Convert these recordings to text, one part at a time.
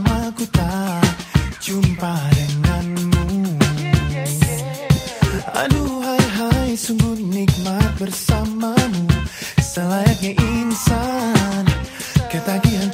Lama ku tak jumpa denganmu. Aduh hai hai sungguh nikmat bersamamu. Selayaknya insan Ketagihan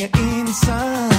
you're inside.